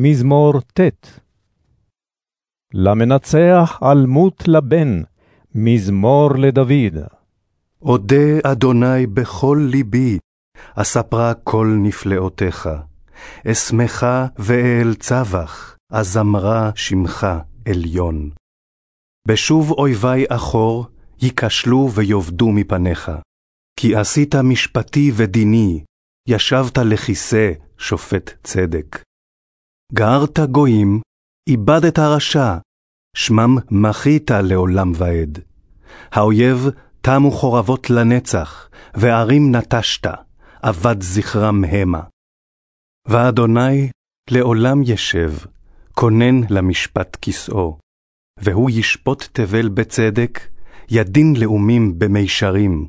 מזמור ט. למנצח אלמות לבן, מזמור לדוד. אודה אדוני בכל ליבי, אספרה כל נפלאותיך. אשמחה ואל צווח, אזמרה שמך עליון. בשוב אויבי אחור, ייכשלו ויאבדו מפניך. כי עשית משפטי ודיני, ישבת לכיסא שופט צדק. גערת גויים, איבדת רשע, שמם מחית לעולם ועד. האויב תמו חורבות לנצח, וערים נטשת, אבד זכרם המה. ואדוני לעולם ישב, כונן למשפט כסאו, והוא ישפוט תבל בצדק, ידין לאומים במישרים.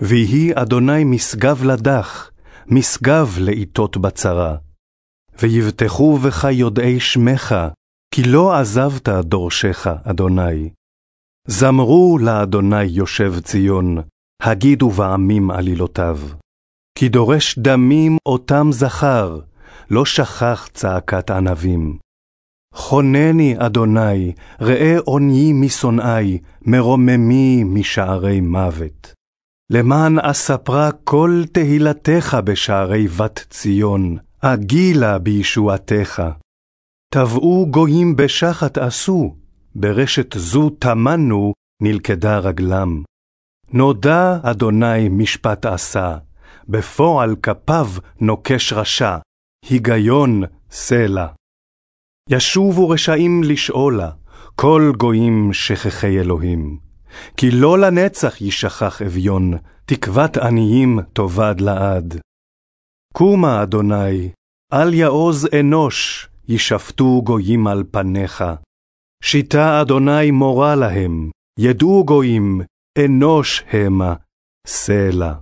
ויהי אדוני משגב לדח, משגב לעיתות בצרה. ויבטחו בך יודעי שמך, כי לא עזבת דורשך, אדוני. זמרו לאדוני יושב ציון, הגידו בעמים עלילותיו. כי דורש דמים אותם זכר, לא שכח צעקת ענבים. חונני, אדוני, ראה עוניי משונאי, מרוממי משערי מוות. למען אספרה כל תהילתך בשערי בת ציון, אגילה בישועתך. טבעו גויים בשחת עשו, ברשת זו טמנו, נלכדה רגלם. נודע אדוני משפט עשה, בפועל כפיו נוקש רשע, היגיון סלע. ישובו רשעים לשאולה, כל גויים שכחי אלוהים. כי לא לנצח ישכח אביון, תקוות עניים תאבד לעד. קומה, אדוני, אל יעוז אנוש, ישפטו גויים על פניך. שיטה אדוני מורה להם, ידעו גויים, אנוש המה, סלע.